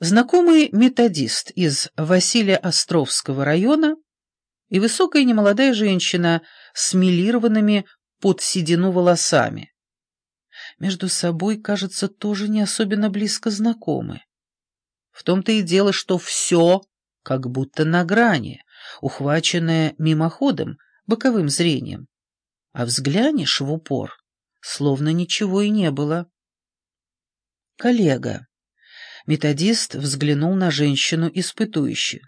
Знакомый методист из Василия Островского района и высокая немолодая женщина с милированными под седину волосами. Между собой, кажется, тоже не особенно близко знакомы. В том-то и дело, что все как будто на грани, ухваченное мимоходом, боковым зрением. А взглянешь в упор, словно ничего и не было. «Коллега». Методист взглянул на женщину испытующе.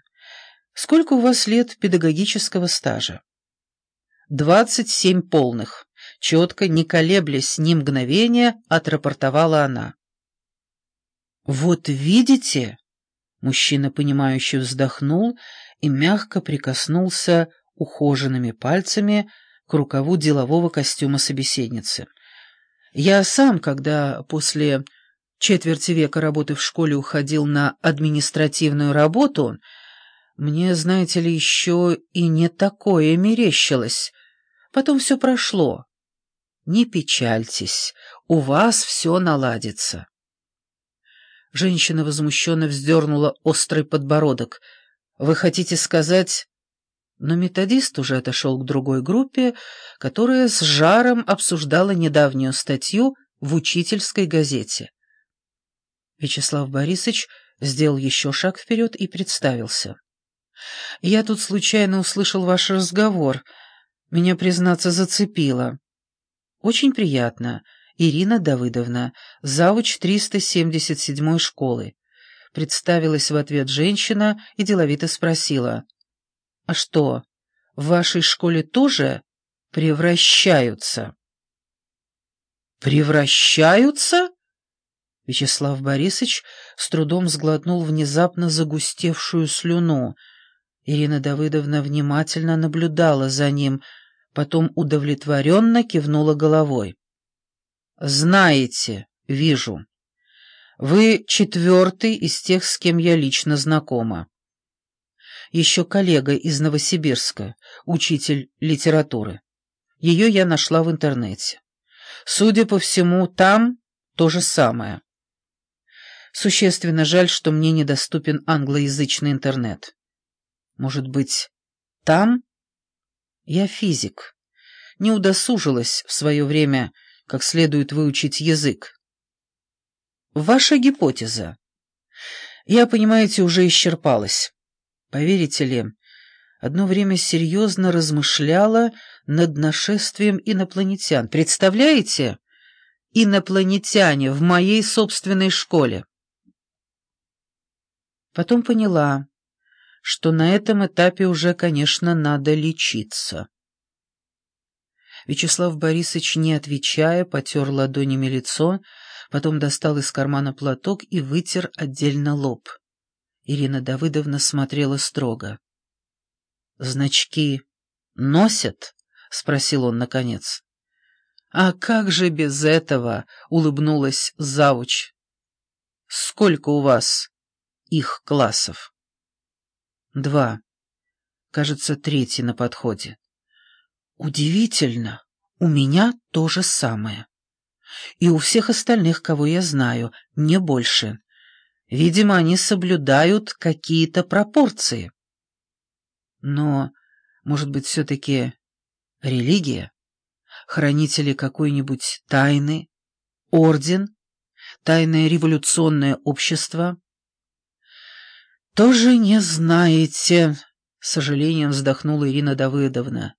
«Сколько у вас лет педагогического стажа?» «Двадцать семь полных», — четко, не колеблясь ни мгновения, отрапортовала она. «Вот видите?» — мужчина, понимающе вздохнул и мягко прикоснулся ухоженными пальцами к рукаву делового костюма собеседницы. «Я сам, когда после четверти века работы в школе уходил на административную работу, мне, знаете ли, еще и не такое мерещилось. Потом все прошло. Не печальтесь, у вас все наладится. Женщина возмущенно вздернула острый подбородок. «Вы хотите сказать...» Но методист уже отошел к другой группе, которая с жаром обсуждала недавнюю статью в учительской газете. Вячеслав Борисович сделал еще шаг вперед и представился. «Я тут случайно услышал ваш разговор. Меня, признаться, зацепило. Очень приятно. Ирина Давыдовна, завуч 377-й школы». Представилась в ответ женщина и деловито спросила. «А что, в вашей школе тоже превращаются?» «Превращаются?» Вячеслав Борисович с трудом сглотнул внезапно загустевшую слюну. Ирина Давыдовна внимательно наблюдала за ним, потом удовлетворенно кивнула головой. «Знаете, вижу. Вы четвертый из тех, с кем я лично знакома. Еще коллега из Новосибирска, учитель литературы. Ее я нашла в интернете. Судя по всему, там то же самое. Существенно жаль, что мне недоступен англоязычный интернет. Может быть, там? Я физик. Не удосужилась в свое время как следует выучить язык. Ваша гипотеза. Я, понимаете, уже исчерпалась. Поверите ли, одно время серьезно размышляла над нашествием инопланетян. Представляете? Инопланетяне в моей собственной школе. Потом поняла, что на этом этапе уже, конечно, надо лечиться. Вячеслав Борисович, не отвечая, потер ладонями лицо, потом достал из кармана платок и вытер отдельно лоб. Ирина Давыдовна смотрела строго. «Значки носят?» — спросил он наконец. «А как же без этого?» — улыбнулась завуч. «Сколько у вас их классов. Два. Кажется, третий на подходе. Удивительно, у меня то же самое. И у всех остальных, кого я знаю, не больше. Видимо, они соблюдают какие-то пропорции. Но, может быть, все-таки религия? Хранители какой-нибудь тайны? Орден? Тайное революционное общество? «Тоже не знаете», — с сожалением вздохнула Ирина Давыдовна.